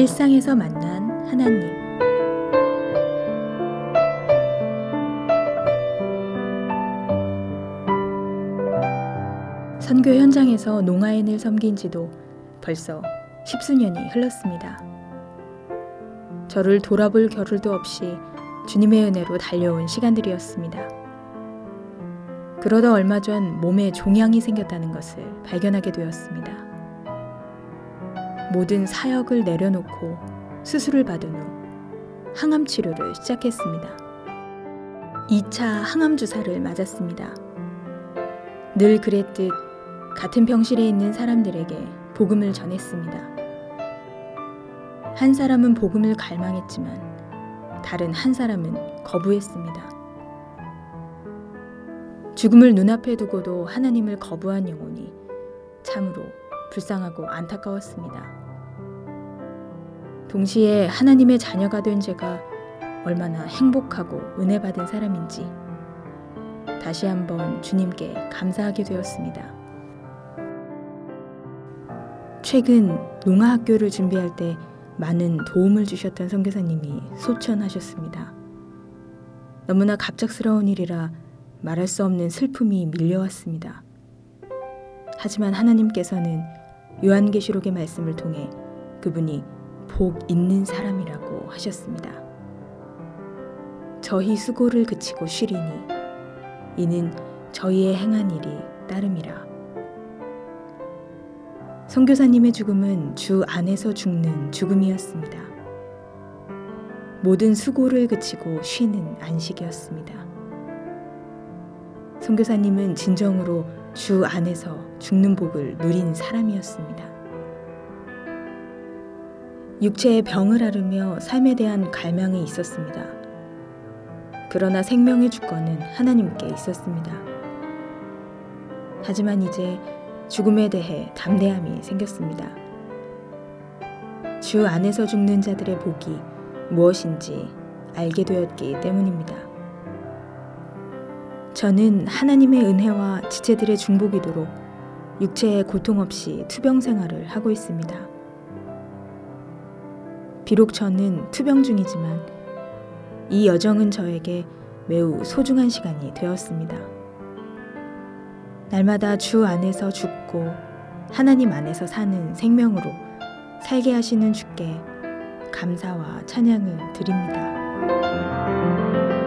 일상에서 만난 하나님. 선교 현장에서 농아인을 섬긴 지도 벌써 십수년이 흘렀습니다. 저를 돌아볼 겨를도 없이 주님의 은혜로 달려온 시간들이었습니다. 그러다 얼마 전 몸에 종양이 생겼다는 것을 발견하게 되었습니다. 모든 사역을 내려놓고 수술을 받은 후 항암 치료를 시작했습니다. 2차 항암 주사를 맞았습니다. 늘 그랬듯 같은 병실에 있는 사람들에게 복음을 전했습니다. 한 사람은 복음을 갈망했지만 다른 한 사람은 거부했습니다. 죽음을 눈앞에 두고도 하나님을 거부한 영혼이 참으로 불쌍하고 안타까웠습니다. 동시에 하나님의 자녀가 된 제가 얼마나 행복하고 은혜 받은 사람인지 다시 한번 주님께 감사하게 되었습니다. 최근 농아학교를 준비할 때 많은 도움을 주셨던 선교사님이 소천하셨습니다. 너무나 갑작스러운 일이라 말할 수 없는 슬픔이 밀려왔습니다. 하지만 하나님께서는 요한계시록의 말씀을 통해 그분이 복 있는 사람이라고 하셨습니다. 저희 수고를 그치고 쉬리니 이는 저희의 행한 일이 따름이라. 선교사님의 죽음은 주 안에서 죽는 죽음이었습니다. 모든 수고를 그치고 쉬는 안식이었습니다. 선교사님은 진정으로 주 안에서 죽는 복을 누린 사람이었습니다. 육체의 병을 앓으며 삶에 대한 갈망이 있었습니다. 그러나 생명의 주권은 하나님께 있었습니다. 하지만 이제 죽음에 대해 담대함이 생겼습니다. 주 안에서 죽는 자들의 복이 무엇인지 알게 되었기 때문입니다. 저는 하나님의 은혜와 지체들의 중복이도록 육체의 고통 없이 투병 생활을 하고 있습니다. 비록 저는 투병 중이지만 이 여정은 저에게 매우 소중한 시간이 되었습니다. 날마다 주 안에서 죽고 하나님 안에서 사는 생명으로 살게 하시는 주께 감사와 찬양을 드립니다.